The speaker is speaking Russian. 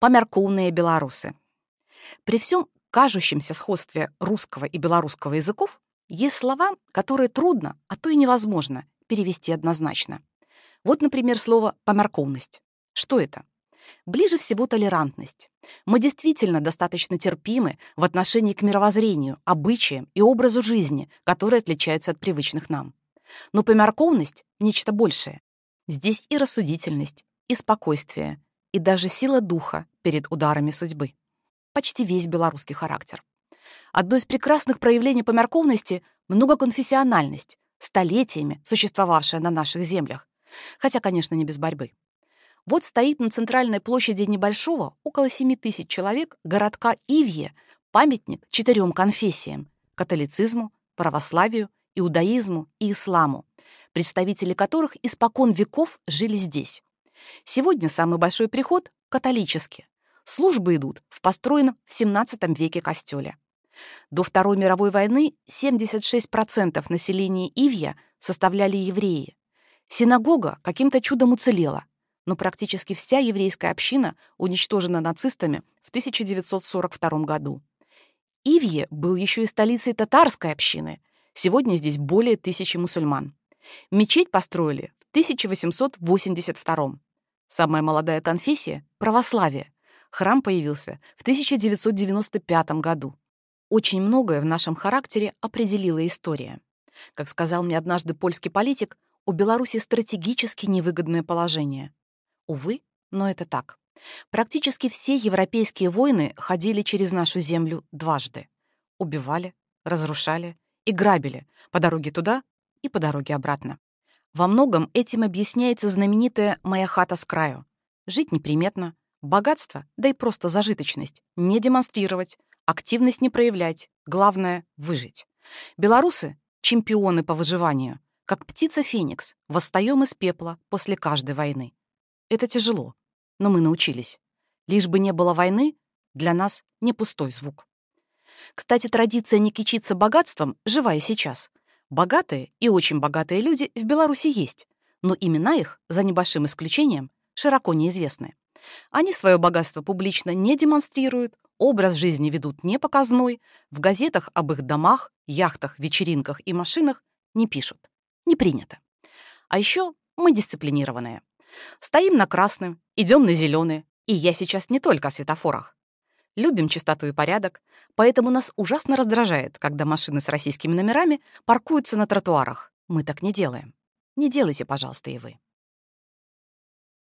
помяркоўныя белорусы. При всем кажущемся сходстве русского и белорусского языков есть слова, которые трудно, а то и невозможно перевести однозначно. Вот, например, слово «помяркоўность». Что это? Ближе всего толерантность. Мы действительно достаточно терпимы в отношении к мировоззрению, обычаям и образу жизни, которые отличаются от привычных нам. Но помяркоўность — нечто большее. Здесь и рассудительность, и спокойствие, и даже сила духа перед ударами судьбы. Почти весь белорусский характер. Одно из прекрасных проявлений помяркоўности — многоконфессиональность, столетиями существовавшая на наших землях, хотя, конечно, не без борьбы. Вот стоит на центральной площади небольшого, около 7 тысяч человек, городка Ивье, памятник четырем конфессиям — католицизму, православию, иудаизму и исламу, представители которых испокон веков жили здесь. Сегодня самый большой приход — католический. Службы идут в построенном в XVII веке костеле. До Второй мировой войны 76% населения Ивья составляли евреи. Синагога каким-то чудом уцелела, но практически вся еврейская община уничтожена нацистами в 1942 году. Ивье был еще и столицей татарской общины. Сегодня здесь более тысячи мусульман. Мечеть построили в 1882 Самая молодая конфессия — православие. Храм появился в 1995 году. Очень многое в нашем характере определила история. Как сказал мне однажды польский политик, у Беларуси стратегически невыгодное положение. Увы, но это так. Практически все европейские войны ходили через нашу землю дважды. Убивали, разрушали и грабили по дороге туда и по дороге обратно. Во многом этим объясняется знаменитая «моя хата с краю». Жить неприметно, богатство, да и просто зажиточность, не демонстрировать, активность не проявлять, главное — выжить. Белорусы — чемпионы по выживанию, как птица Феникс, восстаем из пепла после каждой войны. Это тяжело, но мы научились. Лишь бы не было войны, для нас не пустой звук. Кстати, традиция не кичиться богатством жива и сейчас. Богатые и очень богатые люди в Беларуси есть, но имена их, за небольшим исключением, широко неизвестны. Они свое богатство публично не демонстрируют, образ жизни ведут непоказной, в газетах об их домах, яхтах, вечеринках и машинах не пишут. Не принято. А еще мы дисциплинированные. Стоим на красном, идем на зеленый, и я сейчас не только о светофорах. Любим чистоту и порядок, поэтому нас ужасно раздражает, когда машины с российскими номерами паркуются на тротуарах. Мы так не делаем. Не делайте, пожалуйста, и вы.